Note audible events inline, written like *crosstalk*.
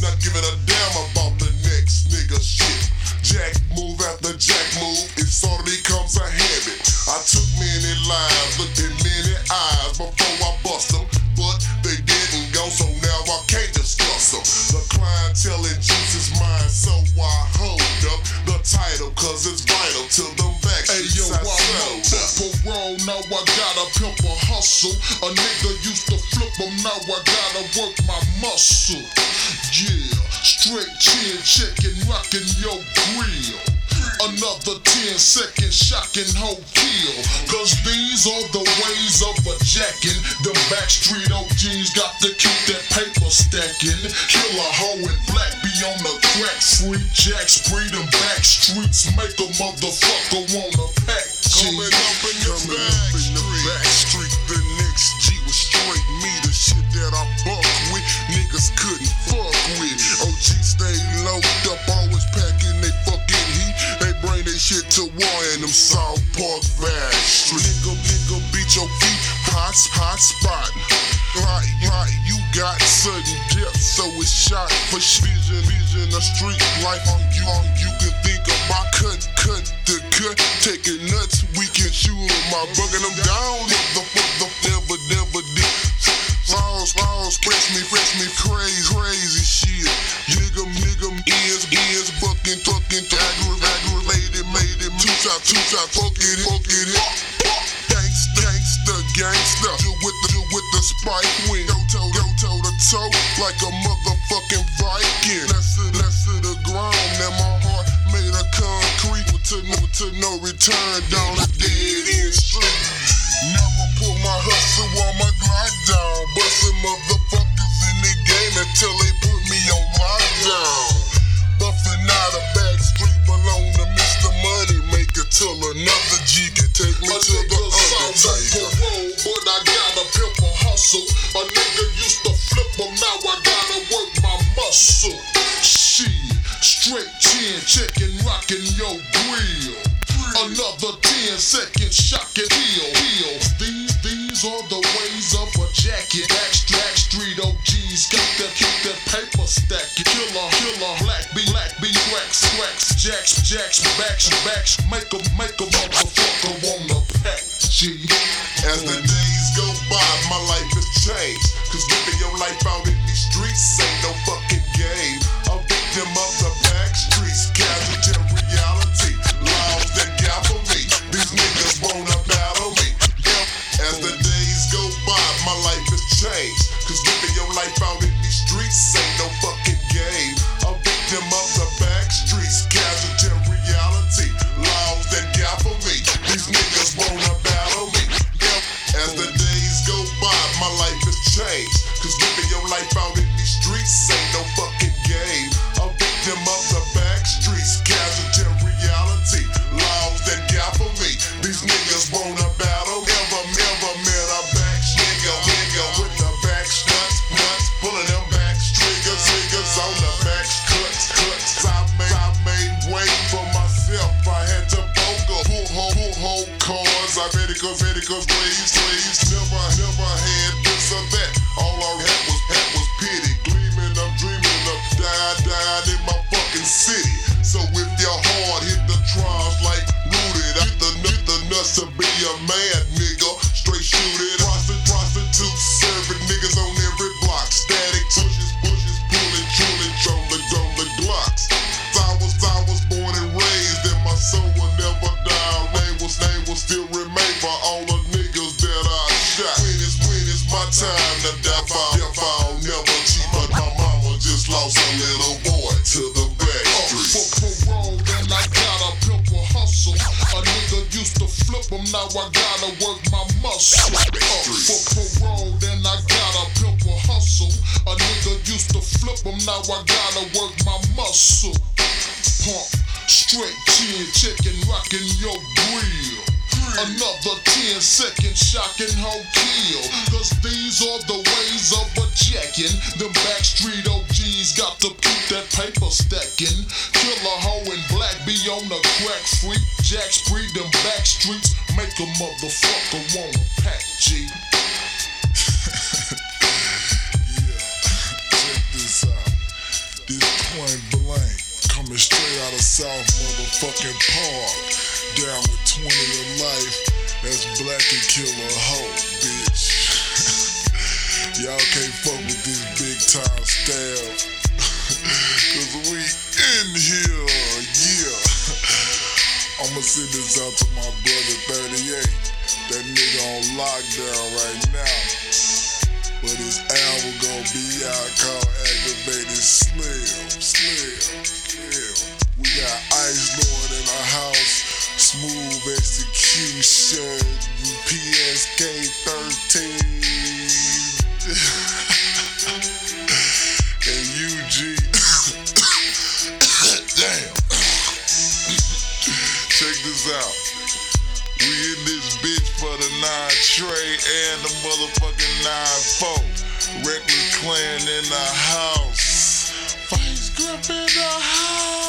Not giving a damn about the next nigga shit. Jack move after Jack move, it sort of becomes a habit. I took many lives, looked in many eyes before I bust them, but they didn't go, so now I can't discuss them. The clientele and juice is mine, so I hold up the title, cause it's vital to them back Hey yo, I I'm up parole, now I gotta pimp a hustle. A nigga used to flip flip 'em, now I gotta work my muscle. Yeah, straight chin checking, rocking your grill. Another 10 second shocking whole kill. Cause these are the ways of a jacking. Them backstreet OGs got to keep that paper stacking. Kill a hoe in black, be on the crack free. jacks, spree them back streets, make a motherfucker wanna pack. G. Coming up in the back shit to war in them South Park back street. Nigga, nigga, beat your feet, hot, hot spot. Right, right, you got sudden death, so it's shot. For vision, vision, a street life on you, on you can think about cut, cut the cut, taking nuts, we can shoot 'em. Out, bugging them down, the fuck the never, two shot, fuck it, fuck it, gangsta, gangsta, gangsta. Do with the, do with the spike wing. Go toe, go toe to toe, like a motherfucking Viking. Less to, less to the ground, then my heart made of concrete. To no, to no return down the dead end street. A nigga on Undertaker. parole, but I gotta pimp a hustle. A nigga used to flip 'em, now I gotta work my muscle. Shit, straight chin checking, rockin' your grill. Another 10 second shocking heel, heel. These, these are the ways of a jacket. Backstrack street OGs got that, keep that paper stacking. Killer, killer, black beat, black beat, cracks, cracks, jacks, jacks, backs, backs. Make 'em, make 'em motherfucker wanna. G. As the days go by, my life has changed. Cause living your life out in these streets ain't no fucking medicals, medicals, ways, ways. Never, never had this or that. Lost a little boy to the back For parole, then I gotta pimp a hustle. A nigga used to flip 'em, now I gotta work my muscle. Uh, for parole, then I gotta pimp a hustle. A nigga used to flip 'em, now I gotta work my muscle. Pump, straight chin, checking, rocking your grill. Another 10 second shocking hoe kill. Cause these are the ways of a jacking. Them backstreet freak. Jack spree, them back streets make a motherfucker wanna pack G. *laughs* Yeah, check this out. This point blank. Coming straight out of South motherfucking Park. Down with 20 of life. That's black and kill a hoe, bitch. *laughs* Y'all can't fuck with this big time stab. This out to my brother 38. That nigga on lockdown right now. But his album gonna be out called Aggravated Slim. Slim. Slim. We got Ice Lord in the house. Smooth execution. PSK Trey and the motherfucking 9-4. Reckless clan in the house. Vice grip in the house.